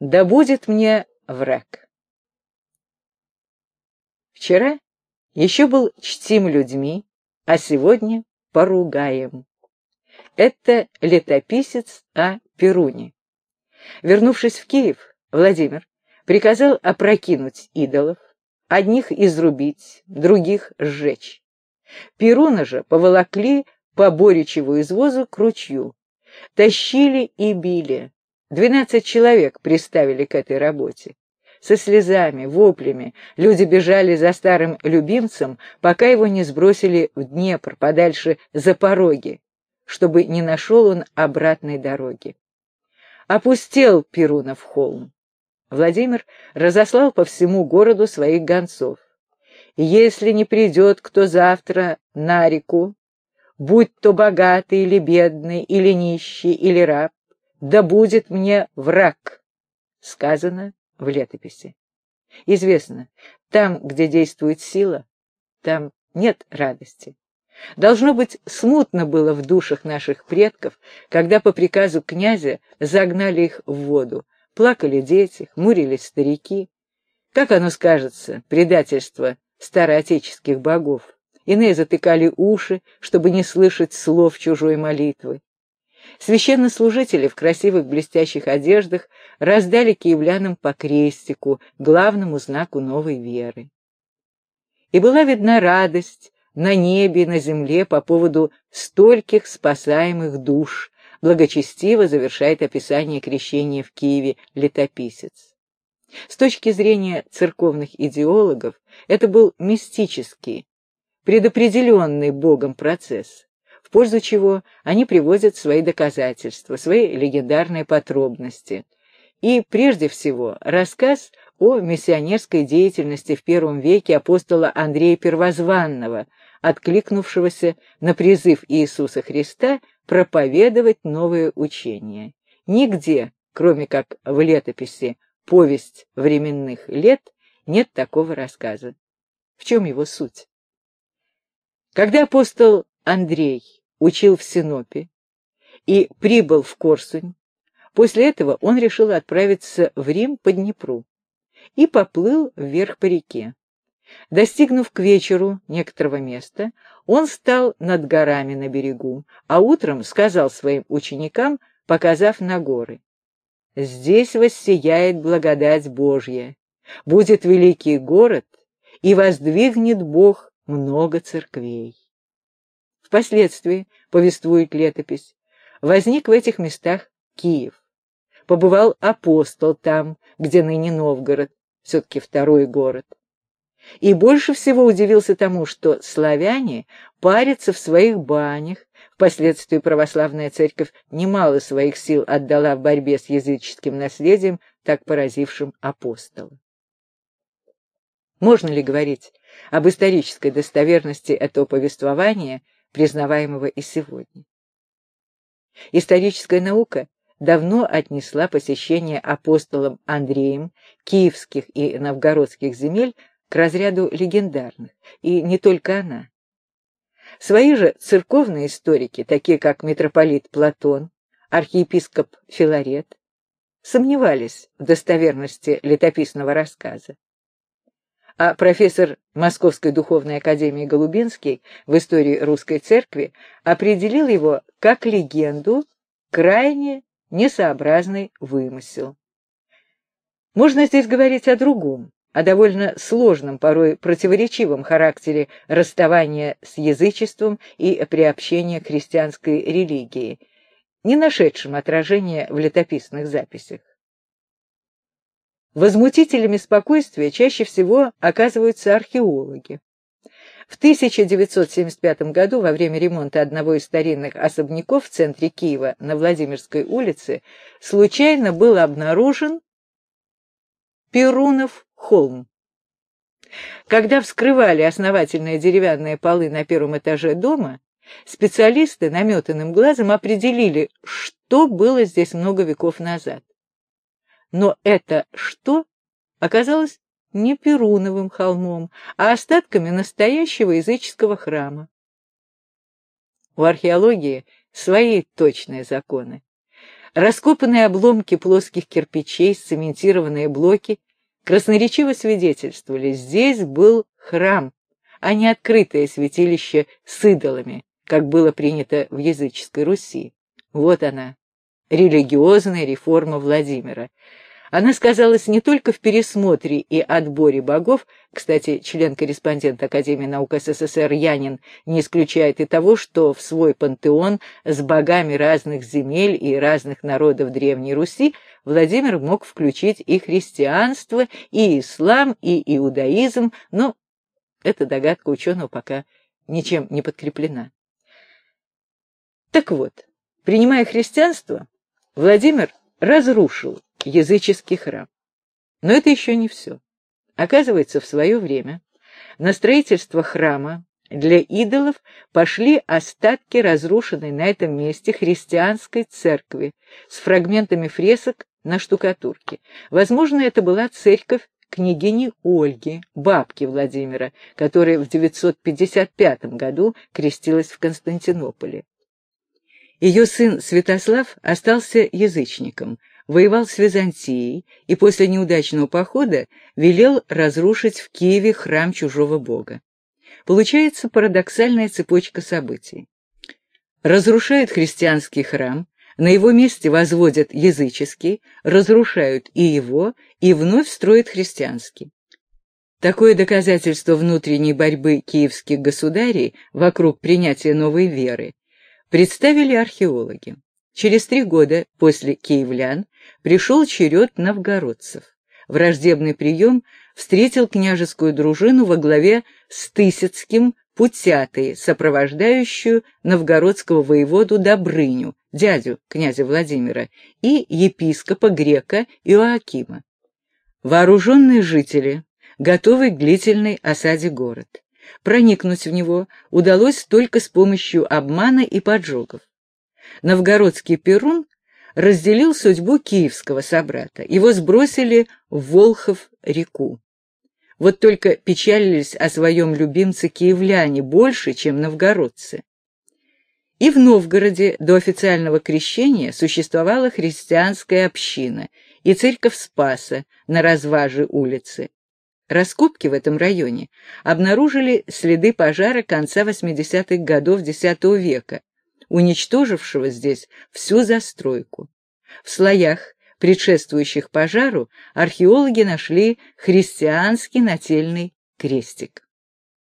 Да будет мне враг. Вчера еще был чтим людьми, а сегодня поругаем. Это летописец о Перуне. Вернувшись в Киев, Владимир приказал опрокинуть идолов, одних изрубить, других сжечь. Перуна же поволокли по Боричеву извозу к ручью, тащили и били. Двенадцать человек приставили к этой работе. Со слезами, воплями люди бежали за старым любимцем, пока его не сбросили в Днепр, подальше за пороги, чтобы не нашел он обратной дороги. Опустел Перунов холм. Владимир разослал по всему городу своих гонцов. «Если не придет кто завтра на реку, будь то богатый или бедный, или нищий, или раб, да будет мне враг, сказано в летописи. Известно, там, где действует сила, там нет радости. Должно быть, смутно было в душах наших предков, когда по приказу князя загнали их в воду. Плакали дети, хмурились старики. Как оно скажется, предательство староотеческих богов? Иные затыкали уши, чтобы не слышать слов чужой молитвы. Священнослужители в красивых блестящих одеждах раздали киевлянам по крестику, главному знаку новой веры. И была видна радость на небе и на земле по поводу стольких спасаемых душ, благочестиво завершает описание крещения в Киеве летописец. С точки зрения церковных идеологов, это был мистический, предопределенный Богом процесс в пользу чего они приводят свои доказательства, свои легендарные подробности. И, прежде всего, рассказ о миссионерской деятельности в первом веке апостола Андрея Первозванного, откликнувшегося на призыв Иисуса Христа проповедовать новое учение. Нигде, кроме как в летописи «Повесть временных лет», нет такого рассказа. В чем его суть? Когда апостол Андрей учил в Синопе и прибыл в Корсунь. После этого он решил отправиться в Рим по Днепру и поплыл вверх по реке. Достигнув к вечеру некоторого места, он стал над горами на берегу, а утром сказал своим ученикам, показав на горы, «Здесь воссияет благодать Божья, будет великий город, и воздвигнет Бог много церквей». Впоследствии, повествует летопись, возник в этих местах Киев. Побывал апостол там, где ныне Новгород, все-таки второй город. И больше всего удивился тому, что славяне парятся в своих банях, впоследствии православная церковь немало своих сил отдала в борьбе с языческим наследием, так поразившим апостола. Можно ли говорить об исторической достоверности этого повествования – признаваемого и сегодня. Историческая наука давно отнесла посещение апостолом Андреем киевских и новгородских земель к разряду легендарных, и не только она. Свои же церковные историки, такие как митрополит Платон, архиепископ Филарет, сомневались в достоверности летописного рассказа а профессор Московской духовной академии Голубинский в истории русской церкви определил его как легенду, крайне несообразный вымысел. Можно здесь говорить о другом, о довольно сложном, порой противоречивом характере расставания с язычеством и приобщения к христианской религии, не нашедшем отражения в летописных записях. Возмутителями спокойствия чаще всего оказываются археологи. В 1975 году во время ремонта одного из старинных особняков в центре Киева на Владимирской улице случайно был обнаружен Перунов холм. Когда вскрывали основательные деревянные полы на первом этаже дома, специалисты наметанным глазом определили, что было здесь много веков назад но это что оказалось не Перуновым холмом, а остатками настоящего языческого храма. У археологии свои точные законы. Раскопанные обломки плоских кирпичей, цементированные блоки красноречиво свидетельствовали, здесь был храм, а не открытое святилище с идолами, как было принято в языческой Руси. Вот она, религиозная реформа Владимира. Она сказалась не только в пересмотре и отборе богов, кстати, член-корреспондент Академии наук СССР Янин не исключает и того, что в свой пантеон с богами разных земель и разных народов Древней Руси Владимир мог включить и христианство, и ислам, и иудаизм, но эта догадка ученого пока ничем не подкреплена. Так вот, принимая христианство, Владимир разрушил языческий храм. Но это еще не все. Оказывается, в свое время на строительство храма для идолов пошли остатки разрушенной на этом месте христианской церкви с фрагментами фресок на штукатурке. Возможно, это была церковь княгини Ольги, бабки Владимира, которая в 955 году крестилась в Константинополе. Ее сын Святослав остался язычником, воевал с Византией и после неудачного похода велел разрушить в Киеве храм чужого бога. Получается парадоксальная цепочка событий. Разрушают христианский храм, на его месте возводят языческий, разрушают и его, и вновь строят христианский. Такое доказательство внутренней борьбы киевских государей вокруг принятия новой веры представили археологи. Через три года после киевлян пришел черед новгородцев. Враждебный прием встретил княжескую дружину во главе с Тысяцким Путятой, сопровождающую новгородского воеводу Добрыню, дядю князя Владимира, и епископа грека Иоакима. Вооруженные жители, готовы к длительной осаде город. Проникнуть в него удалось только с помощью обмана и поджогов. Новгородский Перун разделил судьбу киевского собрата. Его сбросили в Волхов-реку. Вот только печалились о своем любимце киевляне больше, чем новгородцы. И в Новгороде до официального крещения существовала христианская община и церковь Спаса на разваже улицы. Раскопки в этом районе обнаружили следы пожара конца 80-х годов X века, уничтожившего здесь всю застройку. В слоях, предшествующих пожару, археологи нашли христианский нательный крестик.